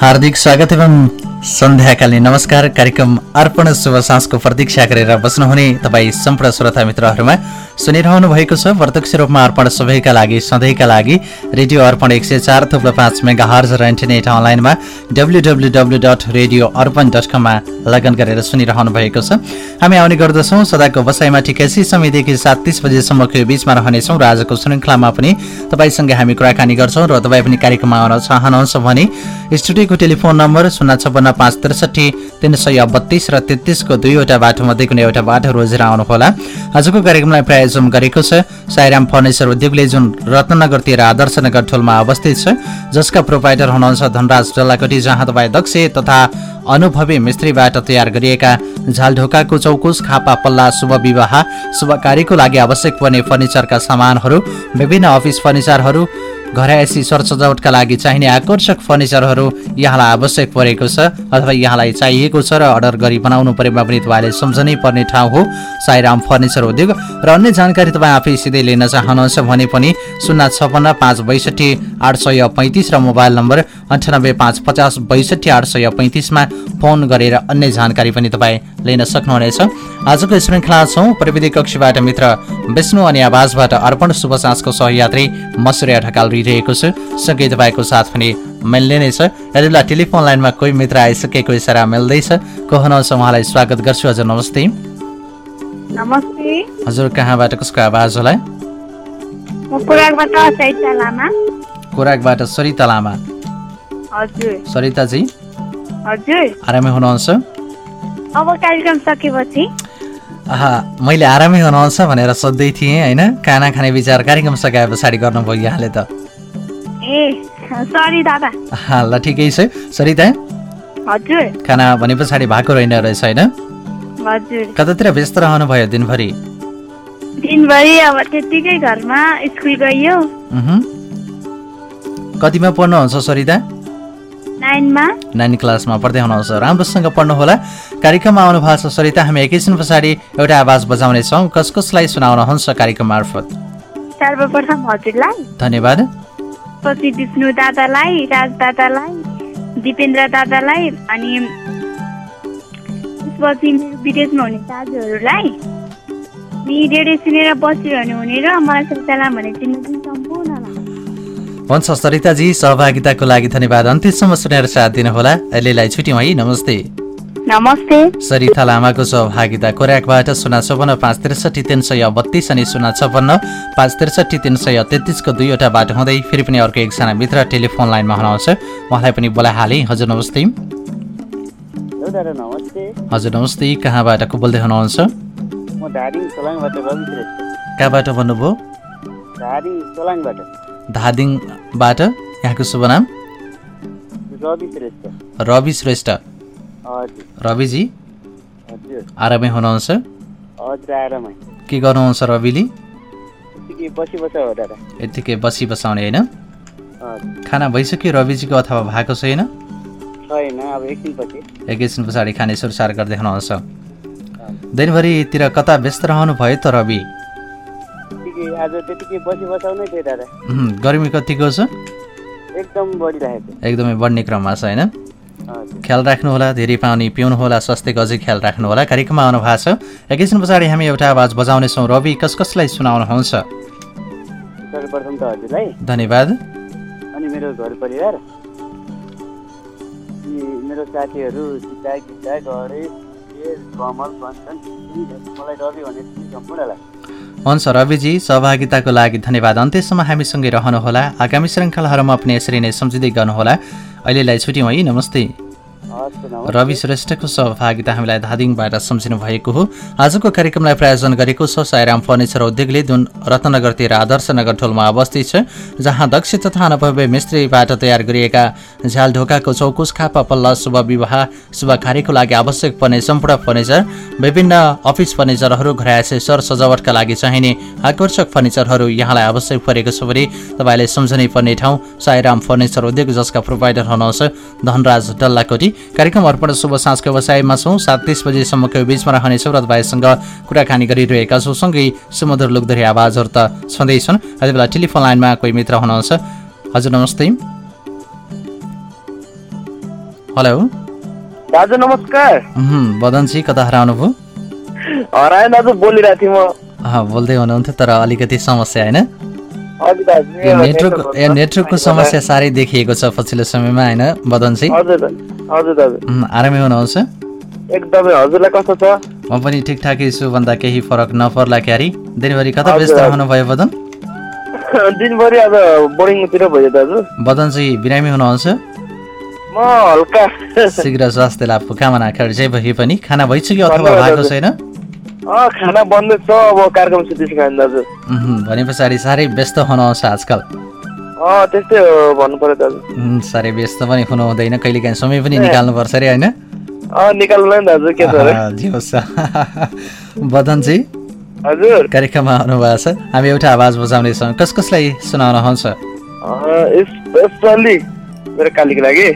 हार्दिक स्वागत एवं सन्ध्याकालीन नमस्कार कार्यक्रम अर्पण शुभ साँझको प्रतीक्षा गरेर बस्नुहुने तपाईँ सम्पूर्ण श्रोता मित्रहरूमा सुनिरहनु भएको छ। प्रत्यक्ष रूपमा अर्पण सबैका लागि सधैँका लागि रेडियो अर्पण एक सय चार थुप्रो पाँच मेगा हर्ज र इन्टरनेट अनलाइनमा डब्लु रेडियो अर्पण डट कममा लगन गरेर सुनिरहनु भएको छ। हामी आउने गर्दछौँ सदाको बसाइमा ठिकै समयदेखि सात तिस बजेसम्मको बिचमा रहनेछौँ र आजको श्रृङ्खलामा पनि तपाईँसँग हामी कुराकानी गर्छौँ र तपाईँ पनि कार्यक्रममा आउन चाहनुहुन्छ भने स्टुडियोको टेलिफोन नम्बर शून्य पाँच त्रिसठी तिन सय बत्तिस र तेत्तिसको दुईवटा बाटोमध्ये कुनै एउटा बाटो रोजेर आउनुहोला आजको कार्यक्रमलाई प्रायोजन गरेको छ। साईराम फर्निचर उद्योगले जुन रत्नगरतिर आदर्शनगर टोलमा अवस्थित छ जसका प्रोभाइडर हुनुहुन्छ धनराज डल्लाकोटी जहाँ तपाईँ दक्ष तथा अनुभवी मिस्त्रीबाट तयार गरिएका झालढोकाको चौकुस खापा पल्ला शुभ विवाह शुभ कार्यको लागि आवश्यक पर्ने फर्निचरका सामानहरू विभिन्न अफिस फर्निचरहरू घरायसी सरसजावटका लागि चाहिने आकर्षक फर्निचरहरू यहाँलाई आवश्यक परेको छ अथवा यहाँलाई चाहिएको छ र अर्डर गरी बनाउनु परेमा पनि तपाईँले सम्झनै पर्ने ठाउँ हो। साईराम फर्निचर उद्योग र अन्य जानकारी तपाईँ आफै सिधै लिन चाहनुहुन्छ भने पनि शून्य छपन्न पाँच बैसठी आठ सय पैँतिस र मोबाइल नम्बर अन्ठानब्बे पाँच पचास बैसठी आठ सय पैँतिसमा फोन गरेर अन्य जानकारी पनि तपाईँ लिन सक्नुहुनेछ। आजको श्रृङ्खला छौँ प्रविधि कक्षबाट मित्र विष्णु अनि आवाजबाट अर्पण शुभ साँझको सहयात्री मसुरिया ढकाल रहिरहेको छु। सँगै तपाईँको साथ पनि मिल्ने नै छ। यति बेला टेलिफोन लाइनमा कोही मित्र आइसकेको इसारा मिल्दैछ। को हुनुहुन्छ उहाँलाई स्वागत गर्छु। हजुर नमस्ते। नमस्ते। हजुर कहाँबाट कसको आवाज होला? सरिता लामा। सरिताजी। आरामै हुनुहुन्छ? अब कार्यक्रम सकेपछि? आहा मैले आरामै हुनुहुन्छ भनेर सोध्दै थिएँ होइन? खाना खाने विचार कार्यक्रम सकाए पछाडि गर्नुभयो यहाँले त। ए सरी दादा। ल ठिकै छ। सरिता हजुर। खाना भने पछाडि भएको रहेन रहेछ होइन? हजुर। कतातिर व्यस्त रहनुभयो दिनभरि? दिनभरि अब घरमा स्कुल। कतिमा पढ्नुहुन्छ सरिता? नाइनमा नानी क्लासमा पढ्दै हुनुहुन्छ। राम्रोसँग पढ्नुहोला। कार्यक्रममा आउनु भएको छ सरिता। हामी एकैछिन पछाडि एउटा आवाज बजाउनेछौँ। कस कसलाई सुनाउनुहुन्छ कार्यक्रम मार्फत? सर्वप्रथम हजुरलाई धन्यवाद। पछि विष्णु दादालाई राज दादालाई दिपेन्द्र दादालाई अनि त्यसपछि मेरो विदेशमा हुने दाजुहरूलाई। अनि रेडियो सुनेर बसिरहनु हुने र मलाई सरिता भने चिन्नु हुन्छ सरिताजी सहभागिताको लागि धन्यवाद। अन्त्यसम्म सुनेर साथ दिनुहोला। अहिलेलाई छुट्यौँ है। नमस्ते। नमस्ते। सरिता लामाको सहभागिता कोराकबाट शून्य छपन्न पाँच त्रिसठी तिन सय बत्तिस अनि शून्य छपन्न पाँच त्रिसठी तिन सय तेत्तिसको दुईवटा बाटो हुँदै फेरि पनि अर्को एकजना मित्र टेलिफोन लाइनमा हुनुहुन्छ। उहाँलाई पनि बोलाइहालेँ। हजुर नमस्ते। हजुर नमस्ते। कहाँबाट को बोल्दै हुनुहुन्छ कहाँबाट भन्नुभयो? धादिङबाट यहाँको शुभ नाम? रवि श्रेष्ठ। रवि श्रेष्ठ। हजुर। रविजी? हजुर। आरामै हुनुहुन्छ? के गर्नुहुन्छ रविले? यत्तिकै बसी बसाउने होइन? खाना भइसक्यो रविजीको अथवा भएको छैन एकैछिन पछाडि खाने सुरसार गर्दै हुनुहुन्छ। दिनभरितिर कता व्यस्त रहनु भयो त रवि? आज त्यतिकै बसी बसाउनै थियो दादा। गर्मी कतिको छ एकदम बढिरहेको। एकदमै बढ्ने क्रममा छ होइन? ख्याल राख्नुहोला धेरै पानी पिउनुहोला स्वास्थ्यको अझै ख्याल राख्नुहोला। कार्यक्रममा आउनु भएको छ। एकैछिन पछाडि हामी एउटा आवाज बजाउनेछौँ। रवि कस कसलाई सुनाउनुहुन्छ? सर्वप्रथम त हजुरलाई। धन्यवाद। अनि मेरो घर परिवार। मेरो साथीहरू गणेश कमल कञ्चन मलाई रवि भने सम्पूर्णलाई। हुन्छ रविजी सहभागिताको लागि धन्यवाद। अन्त्यसम्म हामीसँगै रहनुहोला। आगामी श्रृङ्खलाहरूमा पनि यसरी नै सम्झिँदै गर्नुहोला। अहिलेलाई छुट्यौँ है नमस्ते। रवि श्रेष्ठको सहभागिता हामीलाई धादिङबाट सम्झिनु भएको हो। आजको कार्यक्रमलाई प्रायोजन गरेको छ साईराम फर्निचर उद्योगले जुन रत्नगरतिर आदर्श नगर टोलमा अवस्थित छ जहाँ दक्ष तथा अनुभवी मिस्त्रीबाट तयार गरिएका झ्याल ढोकाको चौकुस खापा पल्ला शुभ विवाह शुभ कार्यको लागि आवश्यक पर्ने सम्पूर्ण फर्निचर विभिन्न अफिस फर्निचरहरू घरायसी सर सजावटका लागि चाहिने आकर्षक फर्निचरहरू यहाँलाई आवश्यक परेको छ भने तपाईँले सम्झनै पर्ने ठाउँ साईराम फर्निचर उद्योग जसका प्रोभाइडर हुनुहुन्छ धनराज डल्लाकोटी। कार्यक्रम अर्पण शुभ साँझको व्यवसायमा छौँ। सात तिस बजीसम्मको बिचमा रहनेछौँ र तपाईँसँग कुराकानी गरिरहेका छौँ। सँगै सुमधुर लुकधरी आवाजहरू त छँदैछन्। यति बेला टेलिफोन लाइनमा कोही मित्र हुनुहुन्छ? हजुर नमस्ते। हेलो। दाजु नमस्कार। बदनजी कता हराउनुभयो हराएन दाजु बोलिरहेको थिएँ म। बोल्दै हुनुहुन्थ्यो तर अलिकति समस्या होइन। नेटवर्क नेटवर्कको समस्या साह्रै देखिएको छ पछिल्लो समयमा होइन बदनजी? हजुर आरामै हुनुहुन्छ? एकदमै हजुरलाई कस्तो छ? म पनि ठिकठाकै छु भन्दा केही फरक नपर्ला क्यारी। दिनभरि कता व्यस्त। रहनुभयो बदन? दिनभरि आज बोर्डिङतिर भयो दाजु। बदनजी बिरामी हुनुहुन्छ? म हल्का। शीघ्र स्वास्थ्य लाभको कामना जे भए पनि खाना भइसक्यो अथवा भएको। छैन? खाना बन्दैछ अब कार्यक्रम दाजु। भने पछाडि साह्रै व्यस्त हुनुहुन्छ आजकल। त्यस्तै हो भन्नु पर्यो दाजु। साह्रै व्यस्त पनि हुनु हुँदैन कहिलेकाहीँ समय पनि निकाल्नुपर्छ अरे होइन? निकाल्नु दाजु के बदनजी हजुर। कार्यक्रममा आउनुभएको छ। हामी एउटा आवाज बजाउनेछौँ कस कसलाई सुनाउनुहुन्छ अँ, स्पेसल्ली मेरो कालीको लागि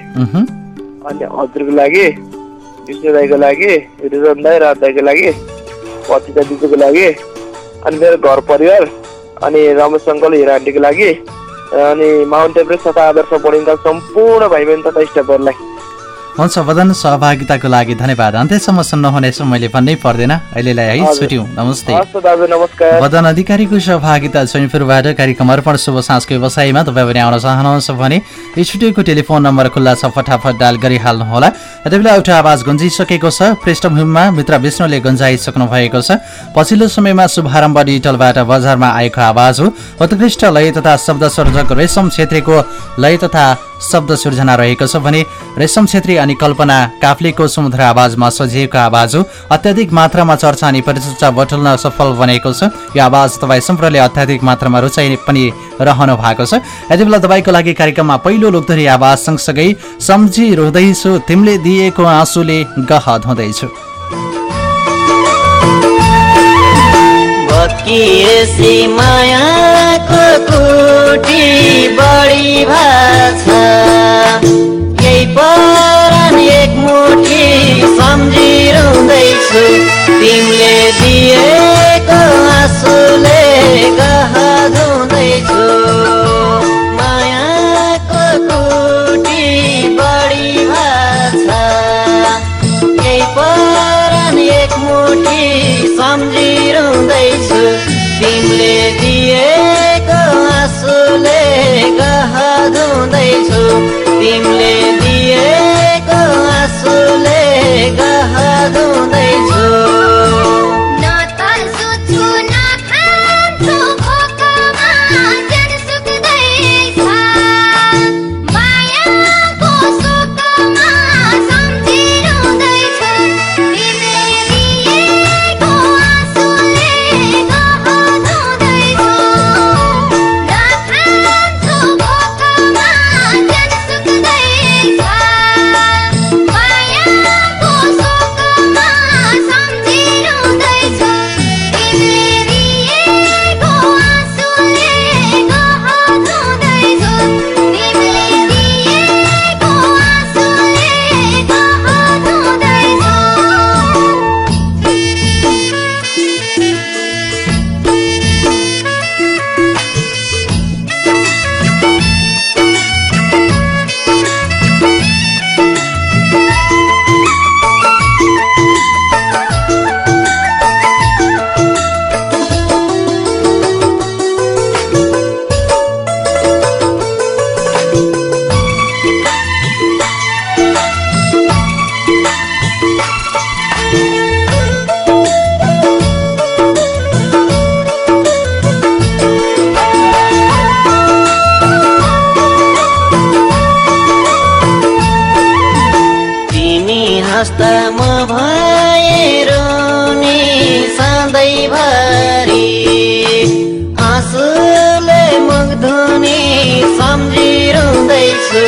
अनि हजुरको लागि विष्णु दाईको लागि रिजन दाई राज दाईको लागि पतिता दिदीको लागि अनि मेरो घर परिवार अनि रमेश अङ्कल हिरा आन्टीको लागि अनि माउन्ट एभरेस्ट तथा आदर्श बोर्डिङका सम्पूर्ण भाइ बहिनी तथा स्टाफहरूलाई हुन्छ बदन सहभागिताको लागि धन्यवाद। अन्त्यसम्म सुन्नुहुनेछ मैले भन्नै पर्दैन। अहिलेलाई है। छुट्यौँ नमस्ते। मदन अधिकारीको सहभागिता चैनपुरबाट कार्यक्रम अर्पण शुभ साँझको व्यवसायमा तपाईँ पनि आउन चाहनुहुन्छ भने स्टुडियोको टेलिफोन नम्बर खुल्ला छ फटाफट डायल गरिहाल्नुहोला। यति बेला एउटा आवाज गुन्जिसकेको छ। पृष्ठभूमिमा मित्र विष्णुले गुन्जाइसक्नु भएको छ। पछिल्लो समयमा शुभारम्भ डिजिटलबाट बजारमा आएको आवाज हो। उत्कृष्ट लय तथा शब्द सर्जक रेशम छेत्रीको लय तथा शब्द सिर्जना रहेको छ भने रेशम छेत्री अनि कल्पना काफ्लेको समुद्र आवाजमा सजिएको आवाज हो। अत्याधिक मात्रामा चर्चा अनि परिचर्चा बटुल्न सफल बनेको छ। यो आवाज तपाईँ सम्पूर्णले अत्याधिक मात्रामा रुचाइ पनि रहनु भएको छ। यति बेला तपाईँको लागि कार्यक्रममा पहिलो लोकधरी आवाज सँगसँगै सम्झिरहँदैछु तिमीले दिएको आँसुले गह धुँदैछु भत्किएसी मायाको कुटी बढी भाछ यही परान एक मुठी सम्झिरहँदैछु। तिमीले दिएको आँसुले गह धुँदैछु। मायाको कुटी बढी भाछ यही परान एक मुठी सम्झिरहँदैछु तिमीले दिएको आँसुले गह धुँदैछु। तिमीले म भएर नि सधैँभरि आँसुले मुग्धुनी सम्झिरहँदैछु।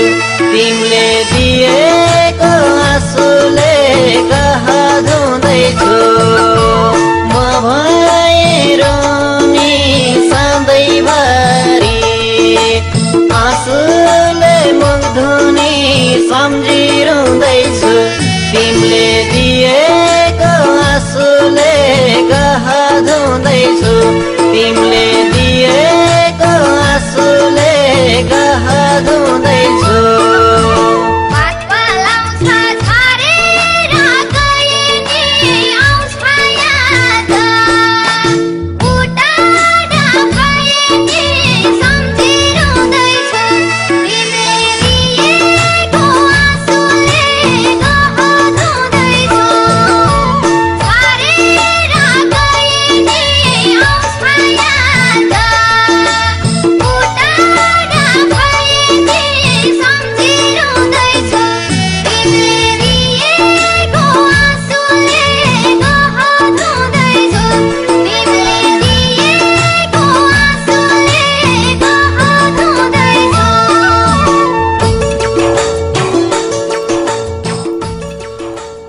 तिमीले दिएको आँसुले गह धुँदैछु म भएर नि सधैँभरि आँसुले मुग्धुनी सम्झिरहँदैछु। गह धुँदैछु तिमीले दिएको आँसुले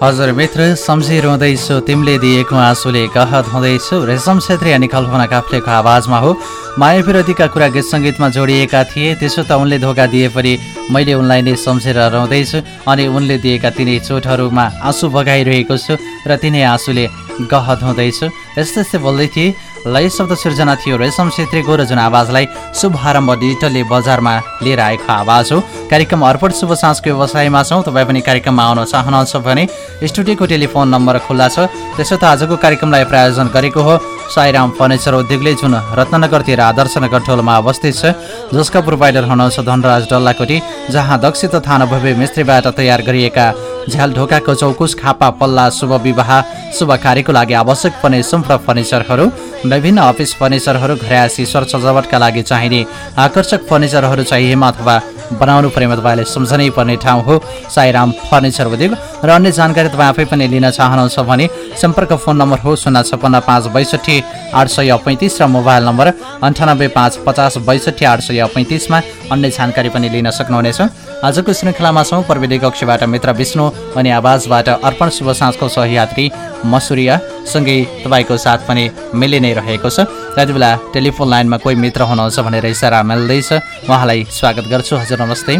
हजुर मित्र सम्झिरहँदैछु तिमीले दिएको आँसुले गहत हुँदैछु। रेशम छेत्री अनि कल्पना काफ्लेको आवाजमा हो। माया विरोधीका कुरा गीत सङ्गीतमा जोडिएका थिए। त्यसो त उनले धोका दिए पनि मैले उनलाई नै सम्झेर रहँदैछु अनि उनले दिएका तिनै चोटहरूमा आँसु बगाइरहेको छु र तिनै आँसुले गहत हुँदैछु। यस्तै यस्तै बोल्दै थिए। लय शब्द सिर्जना थियो रेशम छेत्रीको र जुन आवाजलाई शुभारम्भ डिजिटलले बजारमा लिएर आएको आवाज हो। कार्यक्रम अर्पण शुभ साँझको व्यवसायमा छौँ। तपाईँ पनि कार्यक्रममा आउन चाहनुहुन्छ भने स्टुडियोको टेलिफोन नम्बर खुल्ला छ। त्यसो त आजको कार्यक्रमलाई प्रायोजन गरेको हो। साईराम फर्निचर उद्योगले जुन रत्नगरतिर आदर्श नगर टोलमा अवस्थित छ जसका प्रोभाइडर हुनुहुन्छ धनराज डल्लाकोटी जहाँ दक्ष तथा अनुभवी मिस्त्रीबाट तयार गरिएका झ्याल ढोकाको चौकुस खापा पल्ला शुभ विवाह शुभ कार्यको लागि आवश्यक पर्ने सम्पूर्ण फर्निचरहरू विभिन्न अफिस फर्निचरहरू घरयासी स्वर सजावटका लागि चाहिने आकर्षक फर्निचरहरू चाहिएमा अथवा बनाउनु परेमा तपाईँले सम्झनै पर्ने ठाउँ हो। साईराम फर्निचर उद्योग। र अन्य जानकारी तपाईँ आफै पनि लिन चाहनुहुन्छ भने सम्पर्क फोन नम्बर हो शून्य छप्पन्न पाँच बैसठी आठ सय पैँतिस र मोबाइल नम्बर अन्ठानब्बे पाँच पचास बैसठी आठ सय पैँतिसमा अन्य जानकारी पनि लिन सक्नुहुनेछ। आजको श्रृङ्खलामा छौँ प्रविधि कक्षबाट मित्र विष्णु अनि आवाजबाट अर्पण शुभ साँझको सहयात्री मसुरिया। सँगै तपाईँको साथ पनि मिलि नै रहेको छ। यति बेला टेलिफोन लाइनमा कोही मित्र हुनुहुन्छ भनेर इसारा मिल्दैछ। उहाँलाई स्वागत गर्छु। हजुर नमस्ते।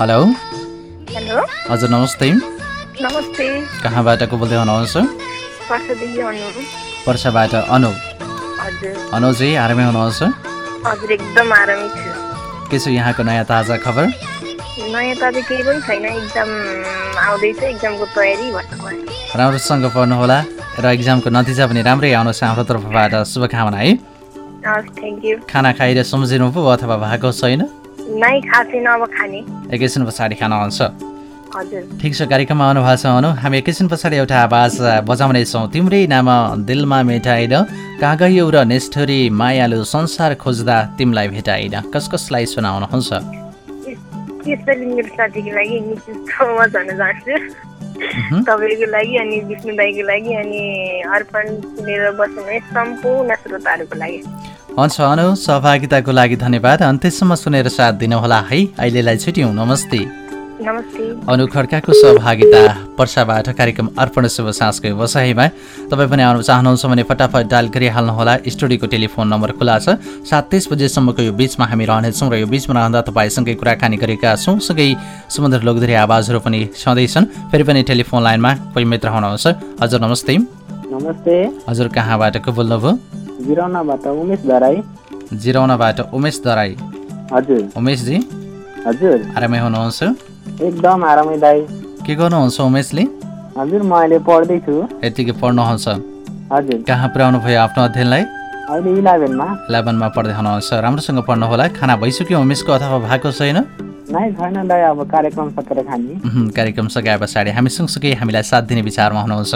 हेलो। हेलो। हजुर नमस्ते। कहाँबाट को बोल्दै हुनुहुन्छ पर्साबाट अनु। अनुजी आरामै हुनुहुन्छ? के छ यहाँको नयाँ ताजा खबर? नयाँ त अझै केही पनि छैन आउँदैछ तयारी राम्रोसँग पढ्नुहोला र इक्जामको नतिजा पनि राम्रै आउनुहोस् हाम्रो तर्फबाट। शुभकामना है। खाना खाएर सम्झिनु पो अथवा भएको छैन? एकैछिन पछाडि खाना हजुर ठिक छ कार्यक्रममा आउनु भएको छ अनु। हामी एकैछिन पछाडि एउटा आवाज बजाउनेछौँ तिम्रै नाम दिलमा मेटाइन कहाँ गयौ र नेस्ठरी मायालु संसार खोज्दा तिमीलाई भेटाइन कस कसलाई सुनाउनुहुन्छ। तपाईँको लागि अनि विष्णु दाईको लागि अनि अर्पण सुनेर बस्ने सम्पूर्ण श्रोताहरूको लागि। हुन्छ अनु सहभागिताको लागि धन्यवाद। अन्त्यसम्म सुनेर साथ दिनुहोला है। अहिलेलाई छुट्यौँ नमस्ते। अनु खड्काको सहभागिता पर्साबाट कार्यक्रम अर्पण शुभ साँझको व्यवसायमा तपाईँ पनि आउनु चाहनुहुन्छ भने फटाफट डायल गरिहाल्नुहोला। स्टुडियोको टेलिफोन नम्बर खुला छ। सात तिस बजेसम्मको यो बिचमा हामी रहनेछौँ र यो बिचमा रहँदा तपाईँसँगै कुराकानी गरेका छौँ। सँगै समुद्र लोकधरी आवाजहरू पनि छँदैछन्। फेरि पनि टेलिफोन लाइनमा कोही मित्र हुनुहुन्छ। हजुर नमस्ते। नमस्ते। हजुर कहाँबाट को बोल्नुभयो जिराउनाबाट उमेश धराई जिराउनाबाट उमेश दराई। हजुर। उमेशजी। हजुर। आरामै हुनुहुन्छ? एकदम आरामै दाई के गर्नुहुन्छ उमेशले? हजुर म अहिले पढ्दैछु। यतिकै पढ्नुहुन्छ। हजुर। कहाँ पुर्याउनु भयो आफ्नो अध्ययनलाई? अहिले इलेभेनमा। इलेभेनमा पढ्दै हुनुहुन्छ। राम्रोसँग पढ्नुहोला खाना भइसक्यो उमेशको अथवा भएको छैन? अब कार्यक्रम सकेर खाने। कार्यक्रम सकाए पछाडि हामी सँगसँगै हामीलाई साथ दिने विचारमा हुनुहुन्छ।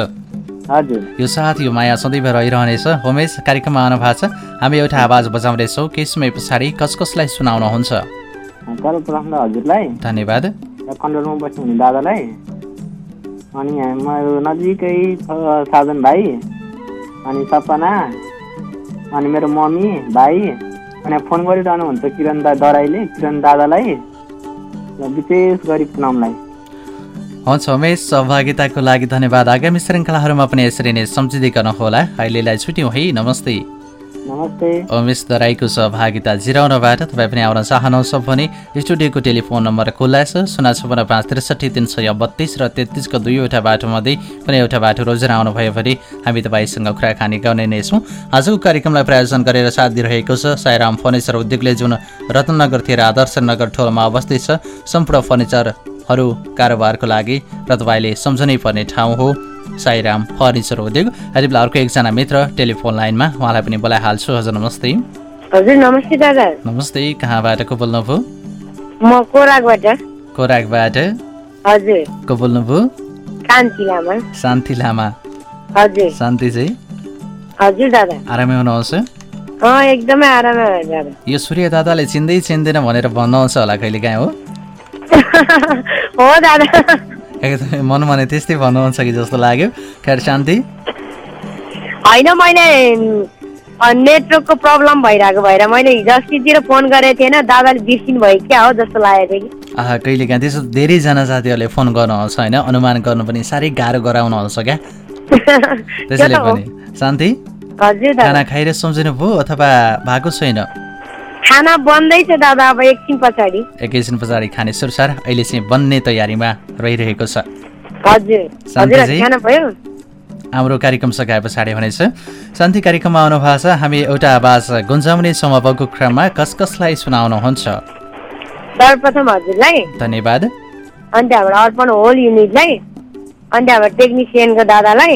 हजुर। यो साथ यो माया सदैव रहिरहनेछ। उमेश कार्यक्रममा आउनु भएको छ। हामी एउटा आवाज बजाउँदैछौँ। केही समय पछाडि कस कसलाई सुनाउनुहुन्छ धन्यवाद। कन्ट्रोलमा बस्नुहुने दादालाई। अनि यहाँ मेरो नजिकै छ साधन भाइ अनि सपना अनि मेरो मम्मी भाइ अनि फोन गरिरहनुहुन्छ किरण दा दराईले किरण दादालाई विशेष गरी पुनमलाई हुन्छ उमेश सहभागिताको लागि धन्यवाद। आगामी श्रृङ्खलाहरूमा पनि यसरी नै सम्झिँदै गर्नुहोला। अहिलेलाई छुट्यौँ है नमस्ते। उमेश दराईको सहभागिता जिराउनबाट तपाईँ पनि आउन चाहनुहुन्छ भने स्टुडियोको टेलिफोन नम्बर खुल्ला छ शून्य छपन्न पाँच त्रिसठी तिन सय बत्तिस र तेत्तिसको दुईवटा बाटोमध्ये कुनै एउटा बाटो रोजेर आउनुभयो भने हामी तपाईँसँग कुराकानी गर्ने नै छौँ। आजको कार्यक्रमलाई प्रायोजन गरेर साथ दिइरहेको छ साईराम फर्निचर उद्योगले जुन रत्नगरतिर आदर्श नगर टोलमा अवस्थित छ। सम्पूर्ण फर्निचरहरू कारोबारको लागि र तपाईँले सम्झनै पर्ने ठाउँ हो। साईराम फर्निचर उद्योग। यति बेला अर्को एकजना मित्र टेलिफोन लाइनमा उहाँलाई पनि बोलाइहाल्छु। हजुर नमस्ते। हजुर नमस्ते दादा। नमस्ते कहाँबाट को बोल्नुभयो म कोराकबाट कोराकबाट हजुर। को बोल्नुभयो कान्ति लामा। शान्ति लामा। हजुर। शान्ति चाहिँ हजुर दादा। आरामै हुनुहुन्छ? एकदमै आरामै यो सूर्य दादाले चिन्दै चिन्दैन भनेर भन्नुहुन्छ होला कहिले काहीँ हो? हो दादा। एकदमै मन भने त्यस्तै भन्नुहुन्छ कि जस्तो लाग्यो। खैर शान्ति। होइन मैले नेटवर्कको प्रब्लम भइरहेको भएर मैले हिजो अस्तितिर फोन गरेको थिएन दादाले बिर्सिनु भयो क्या हो जस्तो लागेको थियो कि। आहा कहिलेकाहीँ त्यसो धेरैजना साथीहरूले फोन गर्नुहुन्छ होइन? अनुमान गर्नु पनि साह्रै गाह्रो गराउनुहुन्छ क्या। त्यो त्यसैले। पनि। शान्ति। खाना खाएर सम्झिनु भयो अथवा भएको छैन? खाना बन्दैछ दादा अब एकछिन पछाडि। एकैछिन पछाडि खाने सुरसार अहिले चाहिँ बन्ने तयारीमा रहिरहेको छ। हाम्रो कार्यक्रम सघाए पछाडि हुनेछ। शान्ति कार्यक्रममा आउनु भएको छ। हामी एउटा आवाज गुन्जाउने समूहको क्रममा कस कसलाई सुनाउनुहुन्छ। सर्वप्रथम हजुरलाई धन्यवाद। अनि त्यहाँबाट अर्पण होल युनिटलाई अनि त्यहाँबाट टेक्निसियनको दादालाई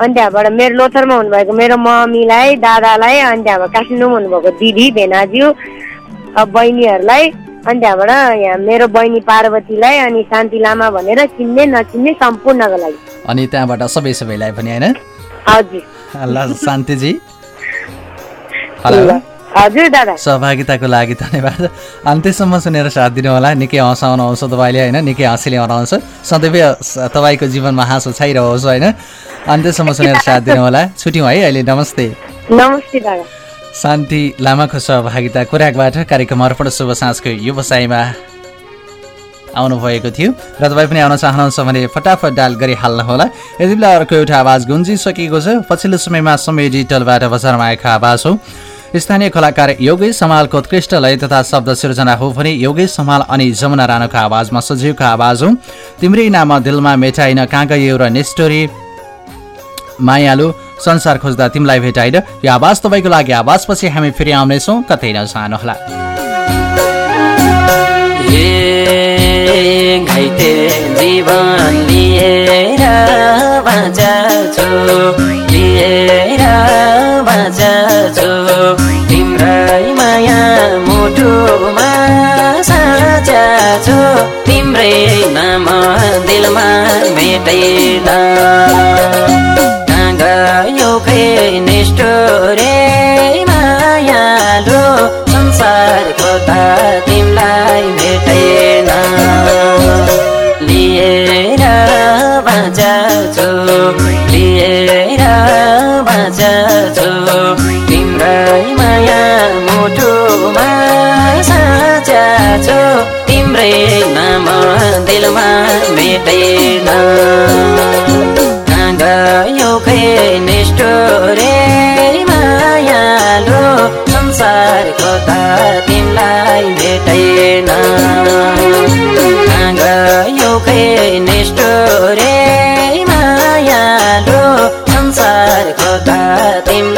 अनि त्यहाँबाट मेरो लोथरमा हुनुभएको मेरो मम्मीलाई दादालाई अनि त्यहाँबाट काठमाडौँमा हुनुभएको दिदी भेनाज्यू बहिनीहरूलाई अनि त्यहाँबाट यहाँ मेरो बहिनी पार्वतीलाई अनि शान्ति लामा भनेर चिन्ने नचिन्ने सम्पूर्णको लागि। अनि त्यहाँबाट सबै सबैलाई पनि होइन? ल शान्तिजी। हेलो। हजुर दादा। सहभागिताको लागि धन्यवाद। अन्त्यसम्म सुनेर साथ दिनुहोला। निकै हँसाउनुहुन्छ तपाईँले होइन? निकै हँसीले हराउँछ सधैँ स- तपाईँको जीवनमा हाँसो छाइरहोस् होइन? अन्त्यसम्म सुनेर साथ दिनुहोला। छुट्यौँ है अहिले नमस्ते। नमस्ते शान्ति लामाको सहभागिता कुराकबाट कार्यक्रम अर्पण शुभ साँझको व्यवसायमा आउनुभएको थियो। र तपाईँ पनि आउन चाहनुहुन्छ भने फटाफट डाल गरिहाल्नुहोला। यति बेला अर्को एउटा आवाज गुन्जिसकेको छ। पछिल्लो समयमा समय डिजिटलबाट बजारमा आएको आवाज हो। स्थानीय कलाकार योगेश समालको उत्कृष्ट लय तथा शब्द सिर्जना हो भने योगेश समाल अनि जमुना राणाको आवाजमा सजीवको आवाज हो तिम्रै नाम दिलमा मेटाइन कहाँ गयो र निष्ठोरी मायालु संसार खोज्दा तिमीलाई भेटाइन यो आवाज तपाईँको लागि आवाजपछि हामी फेरि आउनेछौँ कतै नजानुहोला घाइते जीवन लिएर तिम्रै नाम दिलमा त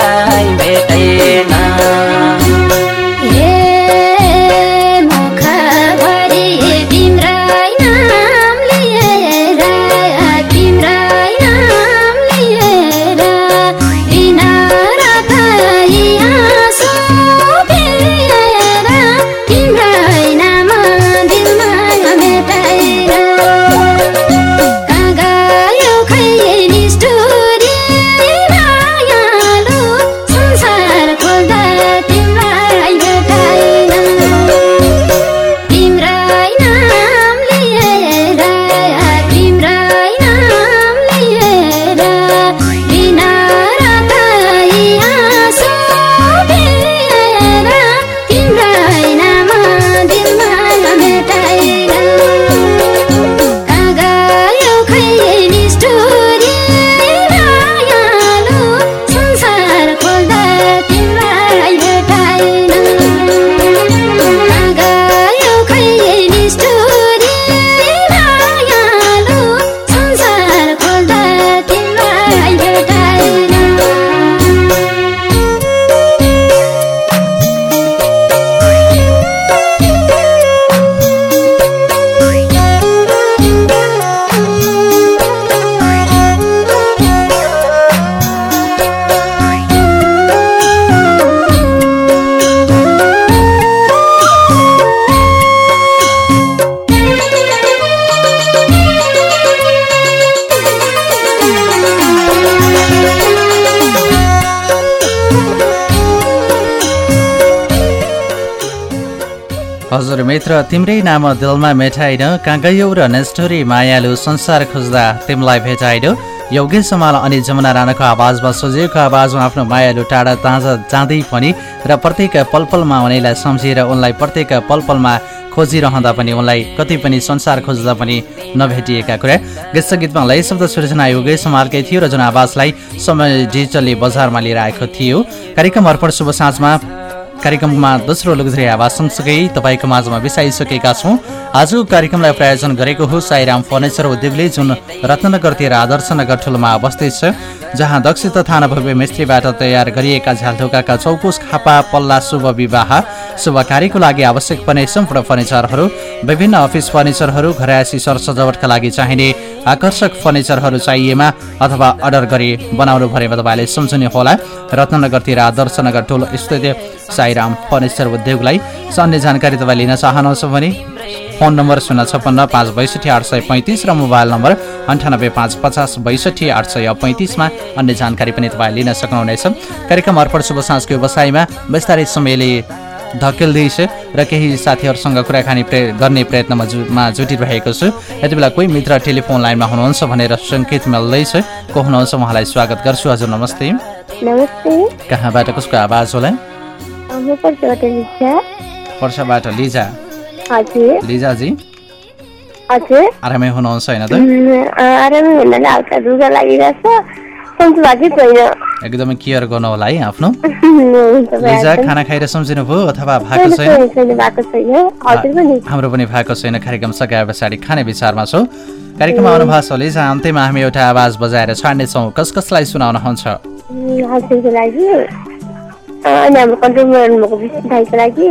हजुर मित्र तिम्रै नाम दिलमा मेटाइन कहाँ गयौ र नेस्टोरी मायालु संसार खोज्दा तिमीलाई भेटाइन योगेश समाल अनि जमुना राणाको आवाजमा सोझेको आवाजमा आफ्नो मायालु टाढा ताजा जाँदै पनि र प्रत्येक पलपलमा उनीलाई सम्झिएर उनलाई प्रत्येक पलपलमा खोजिरहँदा पनि उनलाई कति पनि संसार खोज्दा पनि नभेटिएका कुरा। गीत सङ्गीतमा लय शब्द सृजना योगेश समालकै थियो र जुन आवाजलाई समय डिजिटलले बजारमा लिएर आएको थियो। कार्यक्रम अर्पण शुभ साँझमा कार्यक्रममा दोस्रो लुग्धरी आवाज सँगसँगै तपाईँको माझमा बिसाइसकेका छौँ। आजको कार्यक्रमलाई प्रायोजन गरेको हो साईराम फर्निचर उद्योगले जुन रत्नगरतिर आदर्श नगर ठुलोमा अवस्थित छ जहाँ दक्ष तथा अनुभवी मिस्त्रीबाट तयार गरिएका झ्यालढोकाका चौकोस खापा पल्ला शुभ विवाह शुभ कार्यको लागि आवश्यक पर्ने सम्पूर्ण फर्निचरहरू विभिन्न अफिस फर्निचरहरू घरायसी सरसजावटका लागि चाहिने आकर्षक फर्निचरहरू चाहिएमा अथवा अर्डर गरी बनाउनु भएमा तपाईँले सम्झने होला। रत्नगरतिर आदर्श नगर टोल स्थित साईराम फर्निचर उद्योगलाई अन्य जानकारी तपाईँ लिन चाहनुहुन्छ भने फोन नम्बर शून्य छप्पन्न पाँच बैसठी आठ सय पैँतिस र मोबाइल नम्बर अन्ठानब्बे पाँच पचास बैसठी आठ सय पैँतिसमा अन्य जानकारी पनि तपाईँ लिन सक्नुहुनेछ। कार्यक्रम अर्पण शुभ साँझको व्यवसायमा विस्तारै समयले धकेल्दैछ र केही साथीहरूसँग कुराकानी प्रे गर्ने प्रयत्नमा जु मा जुटिरहेको छु। यति बेला कोही मित्र टेलिफोन लाइनमा हुनुहुन्छ भनेर सङ्केत मिल्दैछ। को हुनुहुन्छ उहाँलाई स्वागत गर्छु। हजुर नमस्ते। नमस्ते। कहाँबाट कसको आवाज होला? म पर्सिबाट लिजा। वर्षाबाट लिजा। हजुर। लिजाजी। हजुर। आरामै हुनुहुन्छ होइन त? आरामै हुनाले हल्का दुःख लागिरहेछ। सन्चो भएको छैन। एकदमै केयर गर्नु होला है आफ्नो। लिजा खाना खाएर सम्झिनु भयो अथवा भएको छैन? भएको हाम्रो पनि भएको छैन। कार्यक्रम सकाए पछाडि खाने विचारमा छौँ। कार्यक्रममा आउनुभएको छ लिजा। अन्त्यमा हामी एउटा आवाज बजाएर छाड्नेछौँ। कस कसलाई सुनाउनुहुन्छ? हस्बेन्डको लागि। अनि हाम्रो कन्ट्रोल गर्नुभएको विष्णु भाइको लागि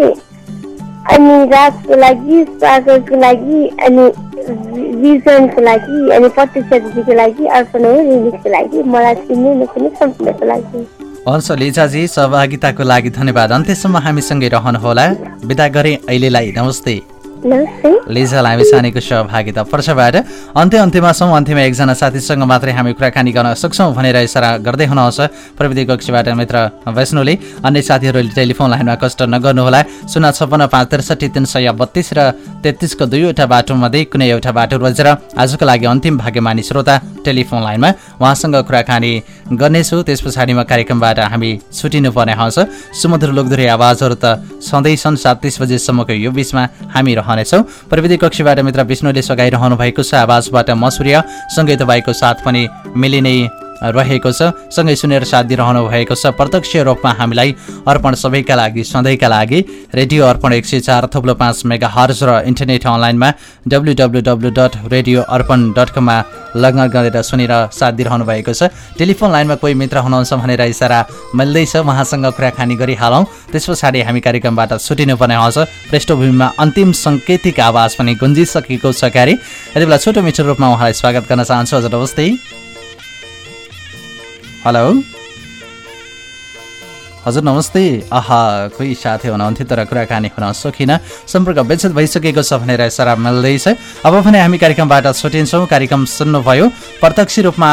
अनि राजको लागि स्वागतको लागि अनि विजनको लागि अनि प्रत्यक्ष दिदीको लागि अर्पण हो रिलिजको लागि मलाई चिन्ने नचिन्ने सम्पूर्णको लागि। हुन्छ लिजाजी सहभागिताको लागि धन्यवाद। अन्त्यसम्म हामीसँगै रहनुहोला। बिदा गरेँ अहिलेलाई नमस्ते। लिजालाई हामी सानेको सहभागिता पर्छबाट अन्त्य अन्त्यमा छौँ। अन्त्यमा एकजना साथीसँग मात्रै हामी कुराकानी गर्न सक्छौँ भनेर इसारा गर्दै हुनुहुन्छ। प्रविधि कक्षीबाट मित्र वैष्णुले। अन्य साथीहरूले टेलिफोन लाइनमा कष्ट नगर्नुहोला। शून्य छप्पन्न पाँच त्रिसठी तिन सय बत्तिस र तेत्तिसको दुईवटा बाटोमध्ये कुनै एउटा बाटो रोजेर आजको लागि अन्तिम भाग्यमानी श्रोता टेलिफोन लाइनमा उहाँसँग कुराकानी गर्नेछु। त्यस पछाडिमा कार्यक्रमबाट हामी छुटिनु पर्ने हुन्छ सुमधुर लोकधुरी आवाजहरू त सधैँ छन्। सात तिस बजेसम्मको यो बिचमा हामी रहनेछौँ। प्रविधि कक्षीबाट मित्र विष्णुले सघाइरहनु भएको छ। आवाजबाट म सूर्य सँगै तपाईँको साथ पनि मिलिनै रहेको छ। सँगै सुनेर साथ दिइरहनु भएको छ। प्रत्यक्ष रूपमा हामीलाई अर्पण सबैका लागि सधैँका लागि रेडियो अर्पण एक सय चार थुप्लो पाँच मेगा हर्ज र इन्टरनेट अनलाइनमा W W W dot radio Arpan dot कममा लगन गरेर सुनेर साथ दिइरहनु भएको छ। टेलिफोन लाइनमा कोही मित्र हुनुहुन्छ भनेर इसारा मिल्दैछ। उहाँसँग कुराकानी गरिहालौँ। त्यस पछाडि हामी कार्यक्रमबाट छुटिनु पर्ने हुन्छ पृष्ठभूमिमा अन्तिम सङ्केतिक आवाज पनि गुन्जिसकेको छ क्यारे। यति बेला छोटो मिठो रूपमा उहाँलाई स्वागत गर्न चाहन्छु। हजुर नमस्ते। हेलो। हजुर नमस्ते। आहा कोही साथी हुनुहुन्थ्यो तर कुराकानी हुन सकिनँ सम्पर्क विच्छेद भइसकेको छ भनेर सराब मिल्दैछ। अब भने हामी कार्यक्रमबाट छुटिन्छौँ। कार्यक्रम सुन्नुभयो। प्रत्यक्ष रूपमा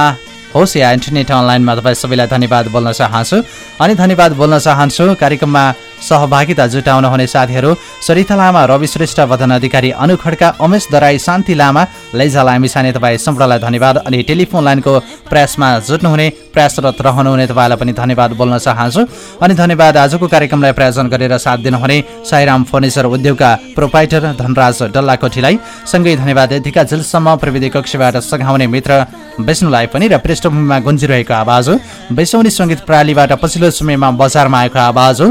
होस् या इन्टरनेट अनलाइनमा तपाईँ सबैलाई धन्यवाद बोल्न चाहन्छु। अनि धन्यवाद बोल्न चाहन्छु। कार्यक्रममा सहभागिता जुटाउन हुने साथीहरू सरिता लामा रवि श्रेष्ठ वदन अधिकारी अनु खड्का उमेश दराई शान्ति लामा लैजा लामिसाने तपाईँ सम्पूर्णलाई धन्यवाद अनि टेलिफोन लाइनको प्रयासमा जुट्नुहुने प्रयासरत रहनुहुने तपाईँलाई पनि धन्यवाद बोल्न चाहन्छु। अनि धन्यवाद आजको कार्यक्रमलाई प्रायोजन गरेर साथ दिनुहुने साईराम फर्निचर उद्योगका प्रोपाइटर धनराज डल्लाकोठीलाई। सँगै धन्यवाद यतिका जेलसम्म प्रविधि कक्षबाट सघाउने मित्र विष्णुलाई पनि र पृष्ठभूमिमा गुन्जिरहेको आवाज हो। वैशौनी सङ्गीत प्रणालीबाट पछिल्लो समयमा बजारमा आएको आवाज हो।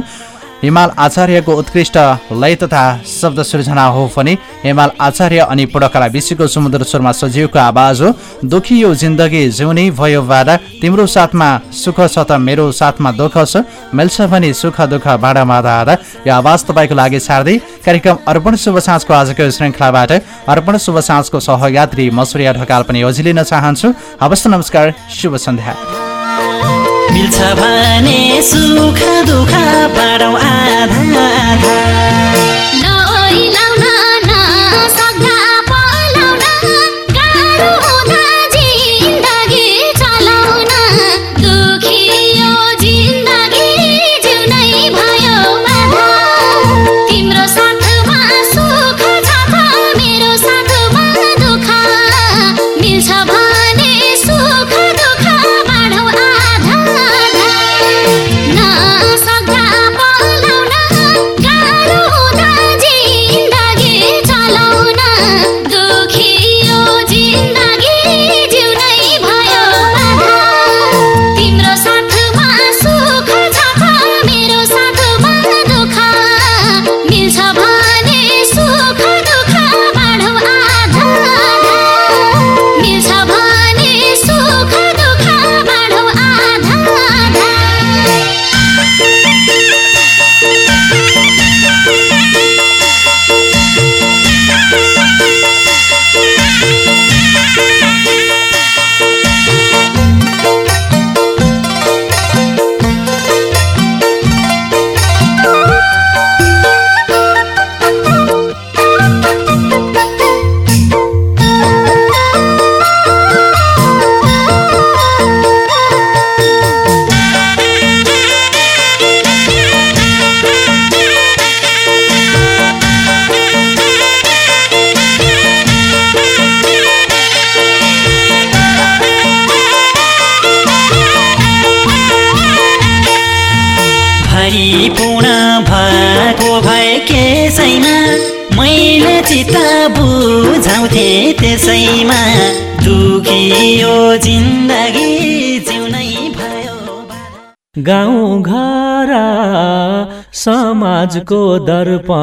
हिमाल आचार्यको उत्कृष्ट लय तथा शब्द सृजना हो भने हिमाल आचार्य अनि पुडकला विश्वको समुद्र स्वरमा सजिएको आवाज हो। दुखी यो जिन्दगी जिउने भयो बाधा। तिम्रो साथमा सुख छ त मेरो साथमा दुःख छ। मिल्छ भने सुख दुःख भाँडामा आधा यो आवाज तपाईँको लागि छाड्दै कार्यक्रम अर्पण शुभ साँझको आजको श्रृङ्खलाबाट अर्पण शुभ साँझको सहयात्री मसुरिया ढकाल पनि अझै लिन चाहन्छु। हवस् नमस्कार शुभ सन्ध्या। मिल्छ भने सुख दुःख पाडौ आधा आधा। को दर्पण